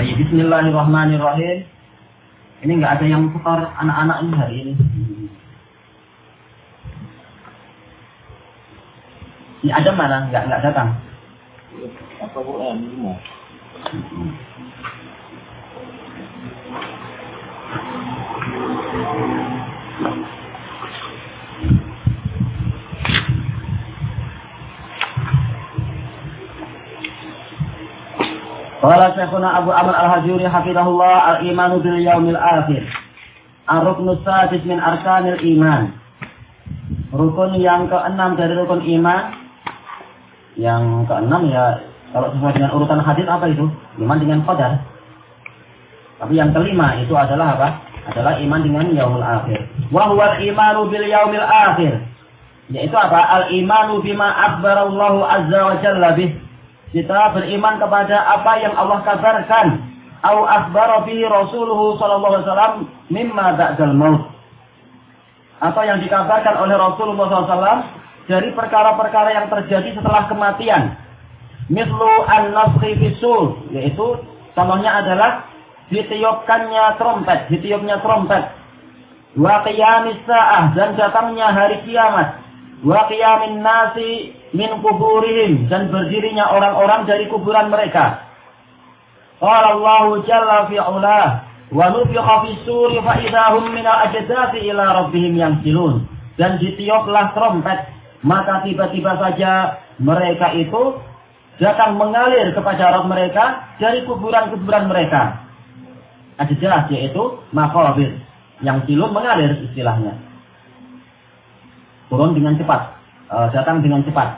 Baik, Bismillahirrahmanirrahim. Ini nggak ada yang putar anak-anak ini hari ini. Ini ada mana? Nggak nggak datang. Apa ini? Qala Syekhuna Abu Amr Al-Hajuri hafizahullah al-imanu bil yaumil akhir. Ar-ruknu sadis min arkanil iman. Rukun yang keenam dari rukun iman. Yang keenam ya kalau sesuai dengan urutan hadis apa itu? Iman dengan qadar. Tapi yang kelima itu adalah apa? Adalah iman dengan yaumil akhir. Wa huwa al-imanu bil yaumil akhir. Yaitu apa? Al-imanu bima akbarallahu azza wa jalla bih kita beriman kepada apa yang Allah kabarkan. Au akhbara bihi Rasuluhu sallallahu alaihi wasallam mimma ba'dal maut. Atau yang dikabarkan oleh Rasulullah SAW dari perkara-perkara yang terjadi setelah kematian. Mislu an-nafkhi fisul, yaitu contohnya adalah ditiupkannya trompet, ditiupnya trompet. Wa qiyamis sa'ah dan datangnya hari kiamat. Wa qiyamin nasi min kuburihim dan berdirinya orang-orang dari kuburan mereka. Qala Allah jalla fi ulah wa nufiqa fi suri fa idahum min al-ajdati ila rabbihim yansilun. Dan ditiuplah trompet, maka tiba-tiba saja mereka itu datang mengalir kepada Rabb mereka dari kuburan-kuburan mereka. Ada jelas yaitu makhluk yang silun mengalir istilahnya. Turun dengan cepat uh, datang dengan cepat.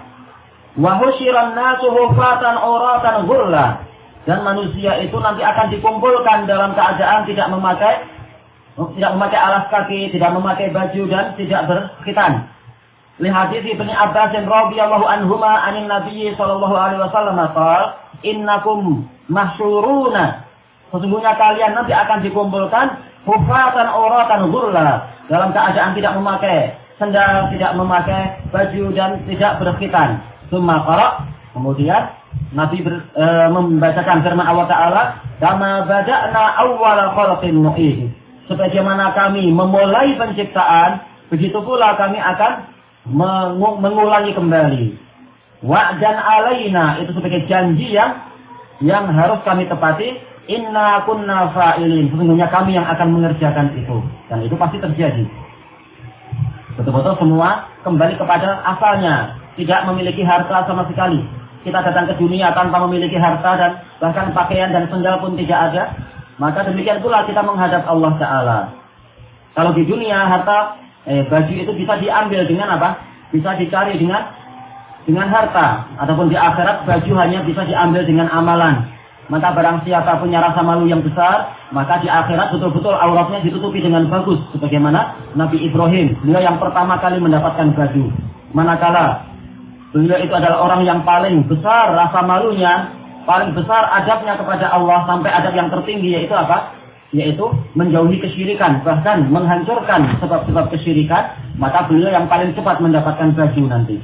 Wahusyiran nasu hufatan oratan gurla. Dan manusia itu nanti akan dikumpulkan dalam keadaan tidak memakai tidak memakai alas kaki, tidak memakai baju dan tidak berkhitan. Lihat hadis Ibnu Abbas radhiyallahu anhuma anin Nabi sallallahu alaihi wasallam qala innakum mahsyuruna sesungguhnya kalian nanti akan dikumpulkan hufatan oratan gurla dalam keadaan tidak memakai sendal, tidak memakai baju dan tidak berkhitan. Summa qara, kemudian Nabi ber, e, membacakan firman Allah Ta'ala, Kama bada'na awwala khalqin mu'ih. Sebagaimana kami memulai penciptaan, begitu pula kami akan mengulangi kembali. Wa'dan alaina, itu sebagai janji yang yang harus kami tepati. Inna kunna fa'ilin. Sesungguhnya kami yang akan mengerjakan itu. Dan itu pasti terjadi. Betul-betul semua kembali kepada asalnya. Tidak memiliki harta sama sekali. Kita datang ke dunia tanpa memiliki harta dan bahkan pakaian dan sendal pun tidak ada. Maka demikian pula kita menghadap Allah Ta'ala. Kalau di dunia harta, eh, baju itu bisa diambil dengan apa? Bisa dicari dengan dengan harta. Ataupun di akhirat baju hanya bisa diambil dengan amalan. Maka barang siapa punya rasa malu yang besar, maka di akhirat betul-betul auratnya ditutupi dengan bagus. Sebagaimana Nabi Ibrahim, beliau yang pertama kali mendapatkan baju. Manakala beliau itu adalah orang yang paling besar rasa malunya, paling besar adabnya kepada Allah sampai adab yang tertinggi yaitu apa? Yaitu menjauhi kesyirikan, bahkan menghancurkan sebab-sebab kesyirikan, maka beliau yang paling cepat mendapatkan baju nanti.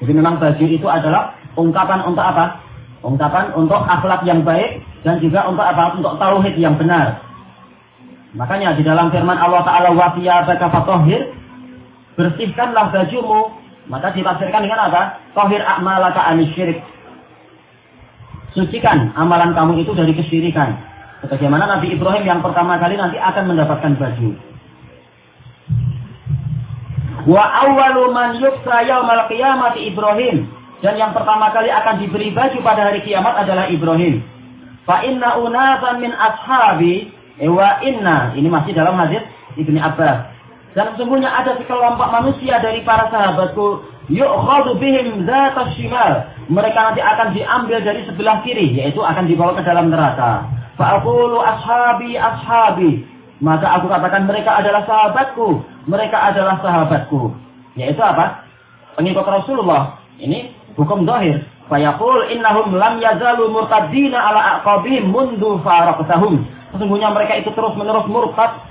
Jadi memang baju itu adalah ungkapan untuk apa? Ungkapan untuk akhlak yang baik dan juga untuk apa? Untuk tauhid yang benar. Makanya di dalam firman Allah Ta'ala wasiyabaka fatohir bersihkanlah bajumu maka ditafsirkan dengan apa? Tohir a'malaka anisyirik. Sucikan amalan kamu itu dari kesyirikan. Sebagaimana Nabi Ibrahim yang pertama kali nanti akan mendapatkan baju. Wa awwalu man qiyamati Ibrahim. Dan yang pertama kali akan diberi baju pada hari kiamat adalah Ibrahim. Fa inna unasan min ashabi eh, wa inna ini masih dalam hadis Ibni Abbas. Dan sesungguhnya ada sekelompok manusia dari para sahabatku yu'khadu bihim zata shimal. Mereka nanti akan diambil dari sebelah kiri yaitu akan dibawa ke dalam neraka. Fa aqulu ashabi ashabi. Maka aku katakan mereka adalah sahabatku, mereka adalah sahabatku. Yaitu apa? Pengikut Rasulullah. Ini hukum zahir. Fayaqul innahum lam yazalu murtadina ala aqabihim mundu faraqtahum. Sesungguhnya mereka itu terus-menerus murtad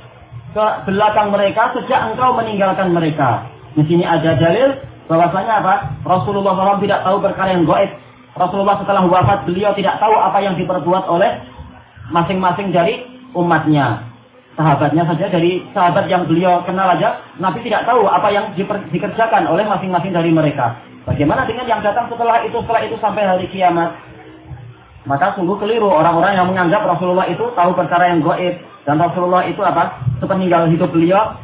ke belakang mereka sejak engkau meninggalkan mereka. Di sini ada dalil bahwasanya apa? Rasulullah SAW tidak tahu perkara yang gaib. Rasulullah setelah wafat beliau tidak tahu apa yang diperbuat oleh masing-masing dari umatnya. Sahabatnya saja dari sahabat yang beliau kenal aja, Nabi tidak tahu apa yang dikerjakan oleh masing-masing dari mereka. Bagaimana dengan yang datang setelah itu, setelah itu sampai hari kiamat? Maka sungguh keliru orang-orang yang menganggap Rasulullah itu tahu perkara yang goib. Dan Rasulullah itu apa? Sepeninggal hidup beliau,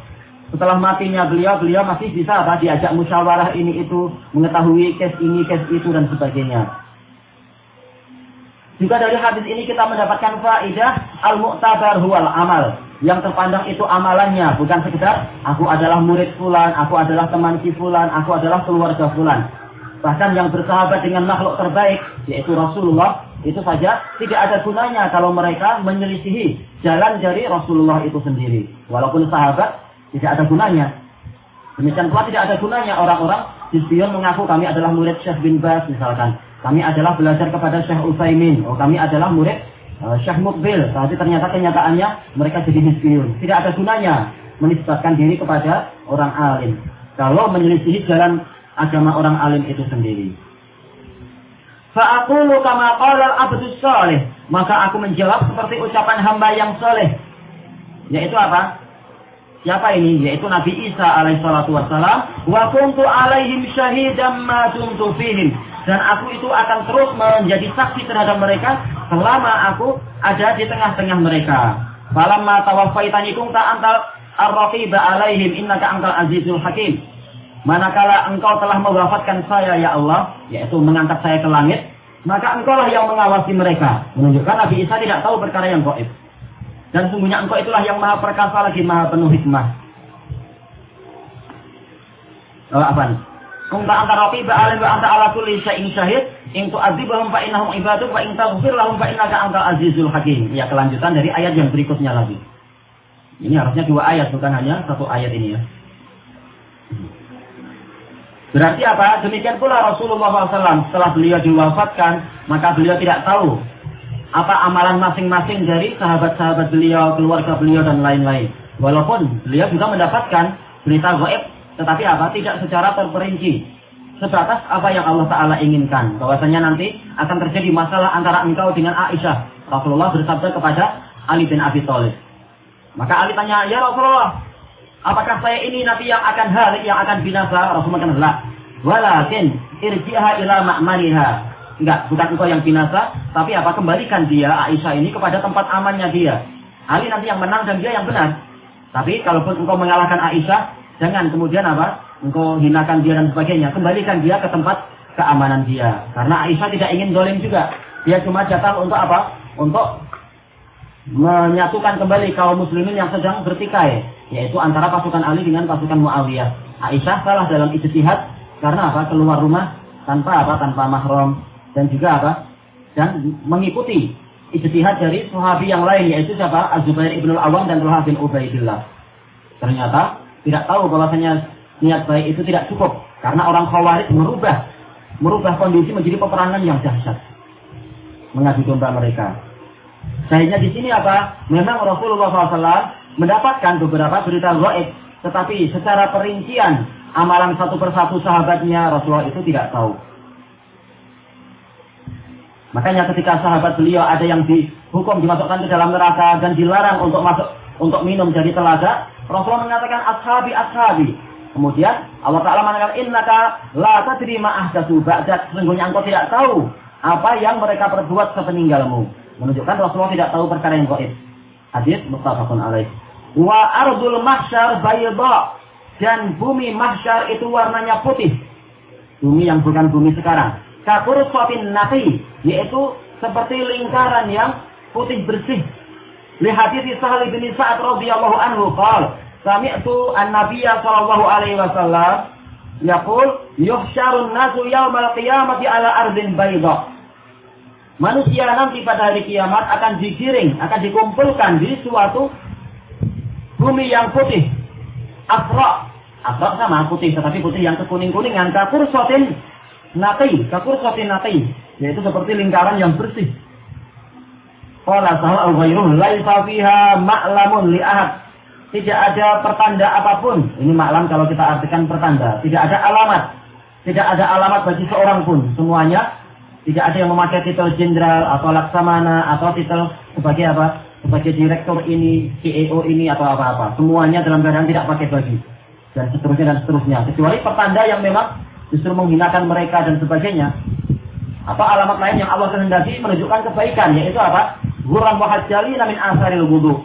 setelah matinya beliau, beliau masih bisa apa? Diajak musyawarah ini itu, mengetahui case ini, case itu, dan sebagainya. Juga dari hadis ini kita mendapatkan faidah al-mu'tabar huwal amal. Yang terpandang itu amalannya, bukan sekedar aku adalah murid fulan, aku adalah teman si fulan, aku adalah keluarga fulan. Bahkan yang bersahabat dengan makhluk terbaik, yaitu Rasulullah, itu saja tidak ada gunanya kalau mereka menyelisihi jalan dari Rasulullah itu sendiri. Walaupun sahabat tidak ada gunanya. Demikian pula tidak ada gunanya orang-orang di spion mengaku kami adalah murid Syekh bin Bas misalkan. Kami adalah belajar kepada Syekh Utsaimin. Oh, kami adalah murid Syekh Mukbil. Tapi ternyata kenyataannya mereka jadi miskin. Tidak ada gunanya menisbatkan diri kepada orang alim. Kalau menyelisihi jalan agama orang alim itu sendiri. Fa'akulu kama qala abdus soleh. Maka aku menjawab seperti ucapan hamba yang soleh. Yaitu apa? Siapa ini? Yaitu Nabi Isa alaihissalatu wassalam. Wa kuntu alaihim ma fihim dan aku itu akan terus menjadi saksi terhadap mereka selama aku ada di tengah-tengah mereka. Falamma tawaffaitani kunta antal ar-raqiba alaihim innaka antal azizul hakim. Manakala engkau telah mewafatkan saya ya Allah, yaitu mengangkat saya ke langit, maka engkaulah yang mengawasi mereka. Menunjukkan Nabi Isa tidak tahu perkara yang gaib. Dan sungguhnya engkau itulah yang maha perkasa lagi maha penuh hikmah. Oh, apa nih? Kunta anta raqiba alim wa anta ala kulli syai'in syahid. In tu'adzibahum fa innahum ibaduk wa in taghfir lahum fa innaka antal azizul hakim. Ya kelanjutan dari ayat yang berikutnya lagi. Ini harusnya dua ayat bukan hanya satu ayat ini ya. Berarti apa? Demikian pula Rasulullah SAW setelah beliau diwafatkan, maka beliau tidak tahu apa amalan masing-masing dari sahabat-sahabat beliau, keluarga beliau dan lain-lain. Walaupun beliau juga mendapatkan berita gaib tetapi apa? Tidak secara terperinci. Sebatas apa yang Allah Ta'ala inginkan. Bahwasanya nanti akan terjadi masalah antara engkau dengan Aisyah. Rasulullah bersabda kepada Ali bin Abi Thalib. Maka Ali tanya, Ya Rasulullah, apakah saya ini nanti yang akan halik, yang akan binasa? Rasulullah mengatakan, La. Walakin irji'ha ila ma'maniha. Enggak, bukan engkau yang binasa, tapi apa? Kembalikan dia, Aisyah ini, kepada tempat amannya dia. Ali nanti yang menang dan dia yang benar. Tapi kalaupun engkau mengalahkan Aisyah, Jangan kemudian apa? Engkau hinakan dia dan sebagainya. Kembalikan dia ke tempat keamanan dia. Karena Aisyah tidak ingin dolim juga. Dia cuma datang untuk apa? Untuk menyatukan kembali kaum muslimin yang sedang bertikai. Yaitu antara pasukan Ali dengan pasukan Muawiyah. Aisyah salah dalam ijtihad karena apa? Keluar rumah tanpa apa? Tanpa mahram dan juga apa? Dan mengikuti ijtihad dari sahabi yang lain yaitu siapa? Az-Zubair ibn al-Awwam dan Talha bin Ubaidillah. Ternyata tidak tahu bahwasanya niat baik itu tidak cukup karena orang khawarij merubah merubah kondisi menjadi peperangan yang dahsyat mengadu domba mereka. Sehingga di sini apa? Memang Rasulullah SAW mendapatkan beberapa berita gaib, tetapi secara perincian amalan satu persatu sahabatnya Rasulullah itu tidak tahu. Makanya ketika sahabat beliau ada yang dihukum dimasukkan ke dalam neraka dan dilarang untuk masuk untuk minum dari telaga, Rasulullah mengatakan ashabi ashabi. Kemudian Allah Taala mengatakan innaka la tadri ma ahdatsu ba'dak. Sesungguhnya engkau tidak tahu apa yang mereka perbuat sepeninggalmu. Menunjukkan Rasulullah tidak tahu perkara yang gaib. Hadis muttafaqun alaih. Wa ardul mahsyar bayda dan bumi mahsyar itu warnanya putih. Bumi yang bukan bumi sekarang. Kakur suapin nati yaitu seperti lingkaran yang putih bersih Lihat hadits Sahal bin Sa'ad radhiyallahu anhu qala sami'tu an-nabiyya sallallahu alaihi wasallam yaqul yuhsyarun nasu yaumal qiyamati ala ardin bayda. Manusia nanti pada hari kiamat akan digiring, akan dikumpulkan di suatu bumi yang putih. Afra. Afra sama putih, tetapi putih yang kekuning-kuningan. Kakur sotin nati. Kakur sotin nati. Yaitu seperti lingkaran yang bersih. Qala. Tidak ada pertanda apa pun. Ini maklam kalau kita artikan pertanda. Tidak ada alamat. Tidak ada alamat bagi seorang pun. Semuanya Tidak ada yang memakai titel jenderal atau laksamana atau titel sebagai apa? Sebagai direktur ini, CEO ini atau apa-apa. Semuanya dalam keadaan tidak pakai baju. Dan seterusnya dan seterusnya. Kecuali pertanda yang memang justru menghinakan mereka dan sebagainya. Apa alamat lain yang Allah kehendaki menunjukkan kebaikan yaitu apa? Guram wahajali namin asaril wudu.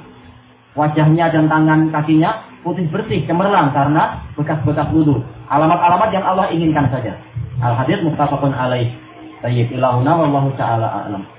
Wajahnya dan tangan kakinya putih bersih, cemerlang karena bekas-bekas wudhu. Alamat-alamat yang Allah inginkan saja. Al-hadith muktafakun alaih. Tayyib ilahuna wallahu ta'ala a'lam.